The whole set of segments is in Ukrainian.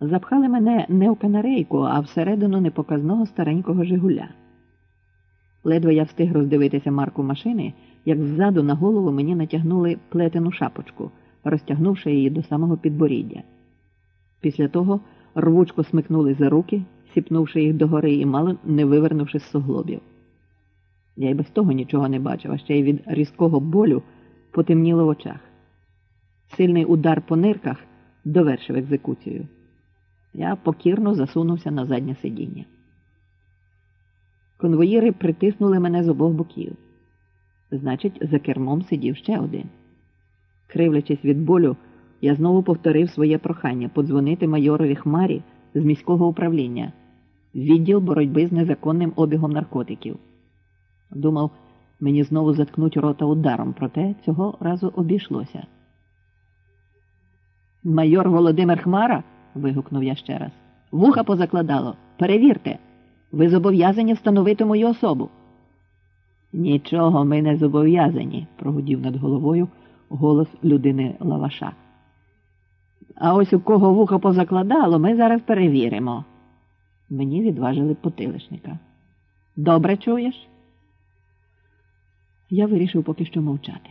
Запхали мене не у канарейку, а всередину непоказного старенького Жигуля. Ледве я встиг роздивитися марку машини, як ззаду на голову мені натягнули плетену шапочку, розтягнувши її до самого підборіддя. Після того рвучко смикнули за руки, сіпнувши їх догори і мало не вивернувши з суглобів. Я й без того нічого не бачив, а ще й від різкого болю потемніло в очах. Сильний удар по нирках довершив екзекуцію. Я покірно засунувся на заднє сидіння. Конвоїри притиснули мене з обох боків. Значить, за кермом сидів ще один. Кривлячись від болю, я знову повторив своє прохання подзвонити майорові Хмарі з міського управління, відділ боротьби з незаконним обігом наркотиків. Думав, мені знову заткнуть рота ударом, проте цього разу обійшлося. Майор Володимир Хмара. Вигукнув я ще раз. Вуха позакладало. Перевірте. Ви зобов'язані встановити мою особу. Нічого ми не зобов'язані, прогудів над головою голос людини Лаваша. А ось у кого вухо позакладало, ми зараз перевіримо. Мені відважили потилишника. Добре чуєш? Я вирішив поки що мовчати.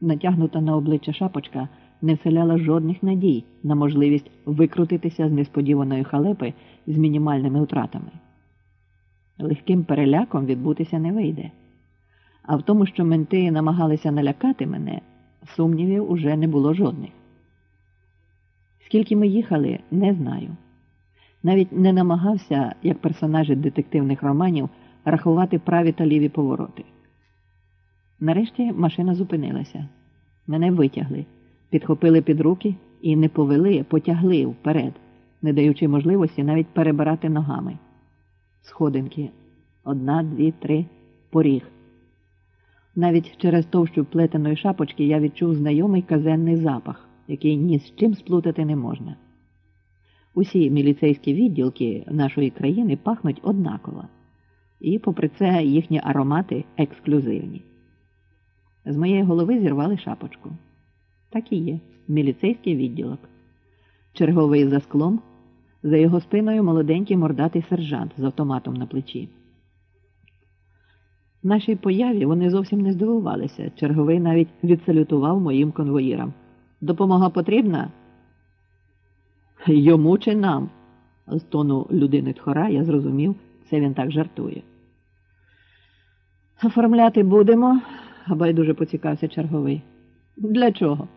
Натягнута на обличчя шапочка не вселяла жодних надій на можливість викрутитися з несподіваної халепи з мінімальними втратами. Легким переляком відбутися не вийде. А в тому, що менти намагалися налякати мене, сумнівів уже не було жодних. Скільки ми їхали, не знаю. Навіть не намагався, як персонажі детективних романів, рахувати праві та ліві повороти. Нарешті машина зупинилася. Мене витягли, підхопили під руки і не повели, потягли вперед, не даючи можливості навіть перебирати ногами. Сходинки одна, дві, три, поріг. Навіть через товщу плетеної шапочки я відчув знайомий казенний запах, який ні з чим сплутати не можна. Усі міліцейські відділки нашої країни пахнуть однаково, і, попри це, їхні аромати ексклюзивні. З моєї голови зірвали шапочку. Так і є, міліцейський відділок. Черговий за склом, за його спиною молоденький мордатий сержант з автоматом на плечі. Нашій появі вони зовсім не здивувалися. Черговий навіть відсалютував моїм конвоїрам. Допомога потрібна? Йому чи нам? З тону людини тхора я зрозумів, це він так жартує. Оформляти будемо, байдуже поцікався черговий. Для чого?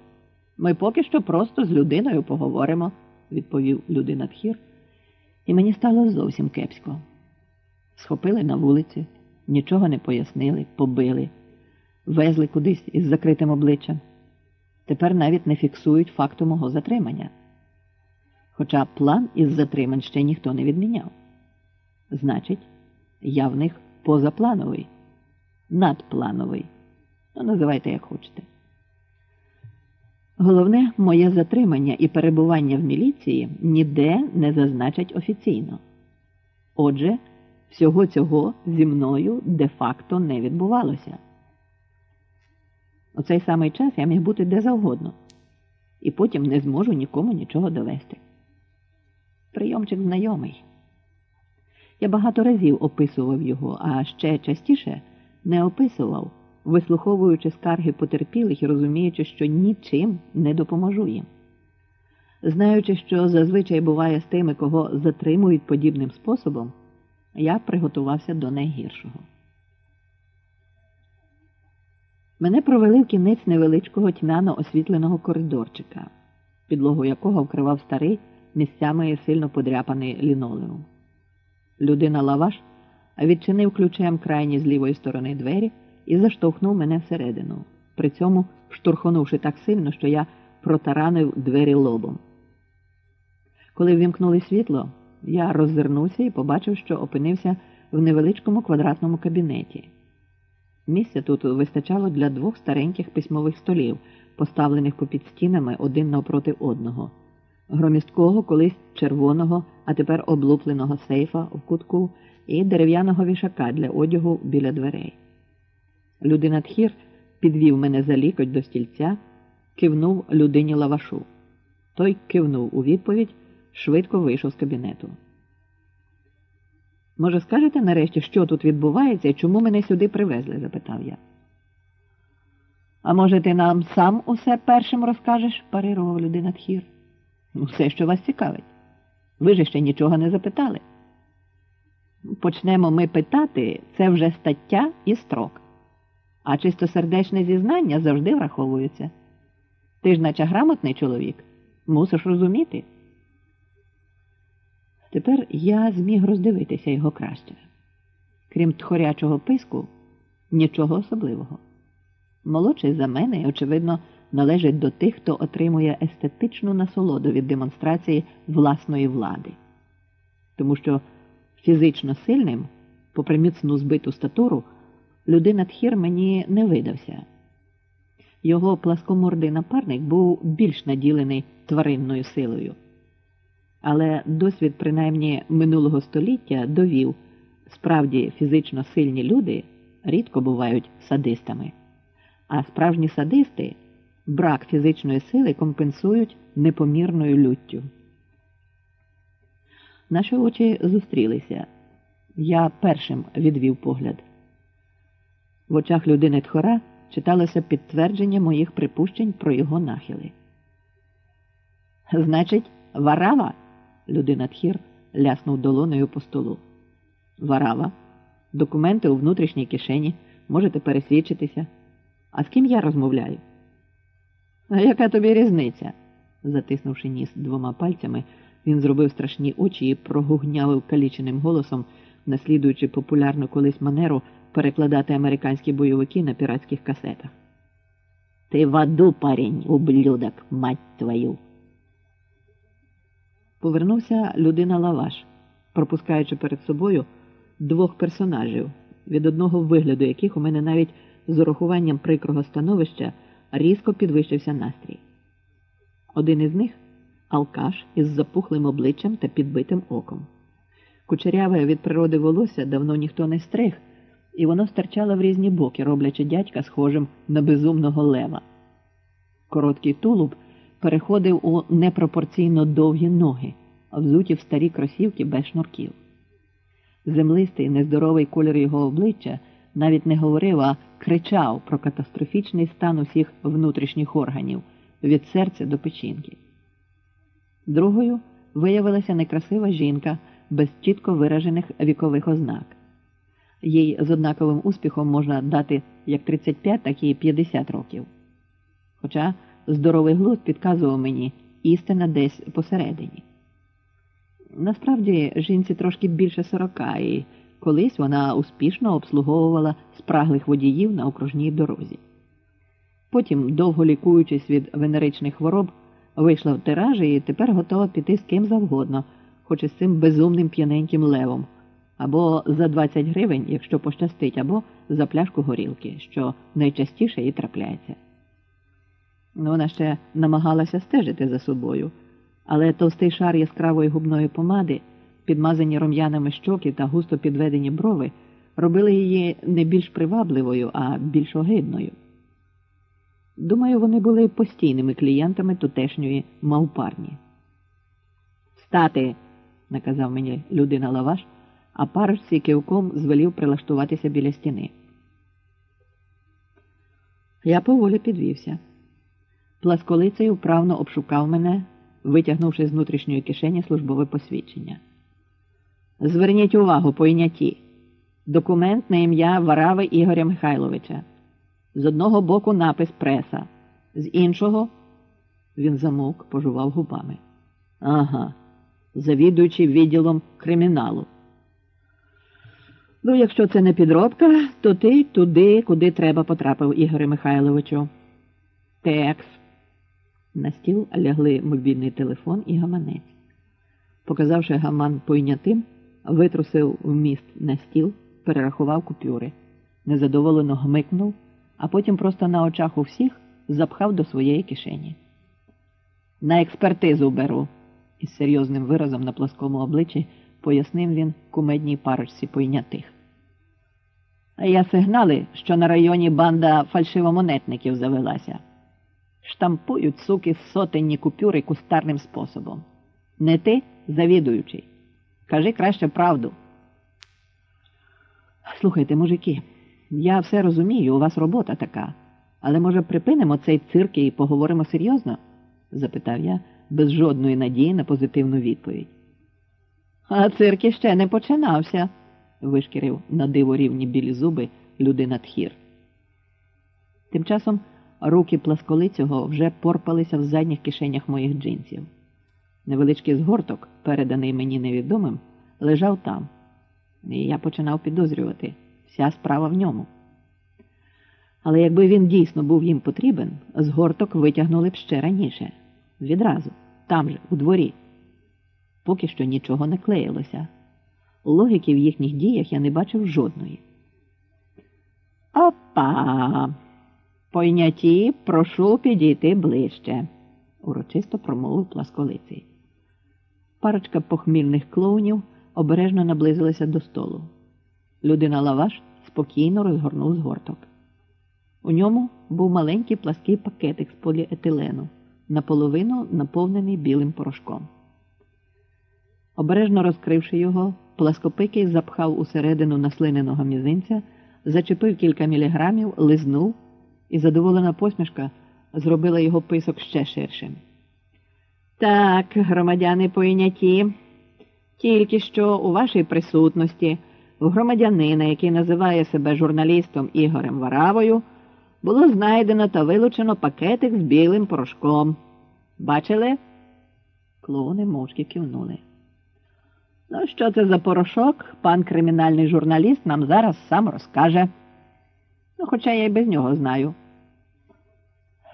Ми поки що просто з людиною поговоримо, відповів людина тхір, і мені стало зовсім кепсько. Схопили на вулиці, нічого не пояснили, побили, везли кудись із закритим обличчям. Тепер навіть не фіксують факту мого затримання. Хоча план із затримань ще ніхто не відміняв. Значить, я в них позаплановий, надплановий. Ну, називайте як хочете. Головне, моє затримання і перебування в міліції ніде не зазначать офіційно. Отже, всього цього зі мною де-факто не відбувалося. У цей самий час я міг бути де завгодно, і потім не зможу нікому нічого довести. Прийомчик знайомий. Я багато разів описував його, а ще частіше не описував вислуховуючи скарги потерпілих і розуміючи, що нічим не допоможу їм. Знаючи, що зазвичай буває з тими, кого затримують подібним способом, я приготувався до найгіршого. Мене провели в кінець невеличкого тьмяно освітленого коридорчика, підлогу якого вкривав старий місцями сильно подряпаний лінолеум. Людина лаваш відчинив ключем крайні з лівої сторони двері і заштовхнув мене всередину, при цьому штурхонувши так сильно, що я протаранив двері лобом. Коли ввімкнули світло, я роззирнувся і побачив, що опинився в невеличкому квадратному кабінеті. Місця тут вистачало для двох стареньких письмових столів, поставлених попід стінами один навпроти одного, громісткого, колись червоного, а тепер облупленого сейфа в кутку і дерев'яного вішака для одягу біля дверей. Людина тхір підвів мене за лікоть до стільця, кивнув людині лавашу. Той кивнув у відповідь, швидко вийшов з кабінету. Може, скажете нарешті, що тут відбувається і чому мене сюди привезли? запитав я. А може, ти нам сам усе першим розкажеш? парирував людина тхір. Усе, що вас цікавить. Ви ж ще нічого не запитали. Почнемо ми питати, це вже стаття і строк. А чистосердечне зізнання завжди враховується. Ти ж, наче грамотний чоловік, мусиш розуміти. Тепер я зміг роздивитися його краще. Крім тхорячого писку, нічого особливого. Молодший за мене, очевидно, належить до тих, хто отримує естетичну насолоду від демонстрації власної влади, тому що фізично сильним, попри міцну збиту статуру, людина тхір мені не видався. Його пласкомордий напарник був більш наділений тваринною силою. Але досвід, принаймні минулого століття, довів, справді фізично сильні люди рідко бувають садистами, а справжні садисти брак фізичної сили компенсують непомірною люттю. Наші очі зустрілися. Я першим відвів погляд. В очах людини тхора читалося підтвердження моїх припущень про його нахили. Значить, варава? Людина тхір ляснув долоною по столу. Варава, документи у внутрішній кишені, можете пересвідчитися. А з ким я розмовляю? А яка тобі різниця? затиснувши ніс двома пальцями, він зробив страшні очі і прогугнявив каліченим голосом, наслідуючи популярну колись манеру перекладати американські бойовики на піратських касетах. Ти в аду, парень, ублюдок, мать твою. Повернувся людина Лаваш, пропускаючи перед собою двох персонажів, від одного вигляду яких у мене навіть з урахуванням прикрого становища різко підвищився настрій. Один із них алкаш із запухлим обличчям та підбитим оком. Кучеряве від природи волосся давно ніхто не стриг, і воно стирчало в різні боки, роблячи дядька схожим на безумного лева. Короткий тулуб переходив у непропорційно довгі ноги, взуті в старі кросівки без шнурків. Землистий нездоровий колір його обличчя навіть не говорив, а кричав про катастрофічний стан усіх внутрішніх органів від серця до печінки. Другою виявилася некрасива жінка без чітко виражених вікових ознак. Їй з однаковим успіхом можна дати як 35, так і 50 років. Хоча здоровий глузд підказував мені істина десь посередині. Насправді жінці трошки більше сорока, і колись вона успішно обслуговувала спраглих водіїв на окружній дорозі. Потім, довго лікуючись від венеричних хвороб, вийшла в тиражі і тепер готова піти з ким завгодно, хоч і з цим безумним п'яненьким левом, або за 20 гривень, якщо пощастить, або за пляшку горілки, що найчастіше і трапляється. Вона ще намагалася стежити за собою, але товстий шар яскравої губної помади, підмазані рум'янами щоки та густо підведені брови, робили її не більш привабливою, а більш огидною. Думаю, вони були постійними клієнтами тутешньої мавпарні. Встати, наказав мені людина Лаваш, а парочці кивком звелів прилаштуватися біля стіни. Я поволі підвівся. Пласколицей вправно обшукав мене, витягнувши з внутрішньої кишені службове посвідчення. Зверніть увагу пойняті. Документ на ім'я Варави Ігоря Михайловича. З одного боку напис преса, з іншого він замовк, пожував губами. Ага, завідуючий відділом криміналу. Ну, якщо це не підробка, то ти туди, куди треба потрапив, Ігоре Михайловичу. Текс. На стіл лягли мобільний телефон і гаманець. Показавши гаман пойнятим, витрусив вміст на стіл, перерахував купюри, незадоволено гмикнув, а потім просто на очах у всіх запхав до своєї кишені. На експертизу беру, із серйозним виразом на плоскому обличчі пояснив він кумедній парочці пойнятих. Я сигнали, що на районі банда фальшивомонетників завелася. Штампують суки сотенні купюри кустарним способом. Не ти, завідуючий. Кажи краще правду. Слухайте, мужики, я все розумію, у вас робота така. Але, може, припинимо цей цирк і поговоримо серйозно? запитав я без жодної надії на позитивну відповідь. А цирк іще не починався, вишкірив на диво рівні білі зуби людина тхір. Тим часом руки пласколицього вже порпалися в задніх кишенях моїх джинсів. Невеличкий згорток, переданий мені невідомим, лежав там, і я починав підозрювати вся справа в ньому. Але якби він дійсно був їм потрібен, згорток витягнули б ще раніше, відразу, там же, у дворі. Поки що нічого не клеїлося. Логіки в їхніх діях я не бачив жодної. Опа! Пойняті, прошу підійти ближче, урочисто промовив пласколиций. Парочка похмільних клоунів обережно наблизилася до столу. Людина Лаваш спокійно розгорнув згорток. У ньому був маленький плаский пакетик з поліетилену, наполовину наповнений білим порошком. Обережно розкривши його, пласкопикий запхав усередину наслиненого мізинця, зачепив кілька міліграмів, лизнув, і задоволена посмішка зробила його писок ще ширшим. Так, громадяни пойняті, тільки що у вашій присутності в громадянина, який називає себе журналістом Ігорем Варавою, було знайдено та вилучено пакетик з білим порошком. Бачили? Клоуни мовчки кивнули. Ну, що це за порошок, пан кримінальний журналіст нам зараз сам розкаже. Ну, хоча я й без нього знаю.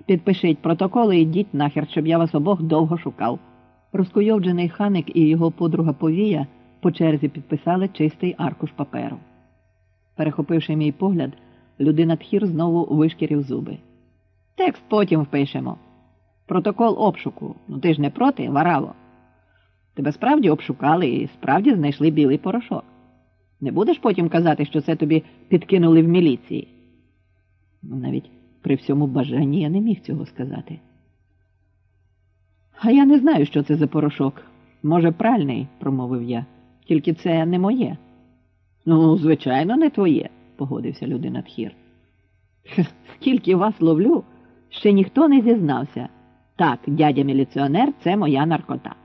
Підпишіть протокол і йдіть нахер, щоб я вас обох довго шукав. Розкуйовджений ханик і його подруга Повія по черзі підписали чистий аркуш паперу. Перехопивши мій погляд, людина тхір знову вишкірив зуби. Текст потім впишемо. Протокол обшуку. Ну ти ж не проти, вараво. Тебе справді обшукали і справді знайшли білий порошок. Не будеш потім казати, що це тобі підкинули в міліції. Ну, навіть при всьому бажанні я не міг цього сказати. А я не знаю, що це за порошок. Може, пральний, промовив я, тільки це не моє. Ну, звичайно, не твоє, погодився людина тхір. Скільки вас ловлю, ще ніхто не зізнався. Так, дядя міліціонер, це моя наркота.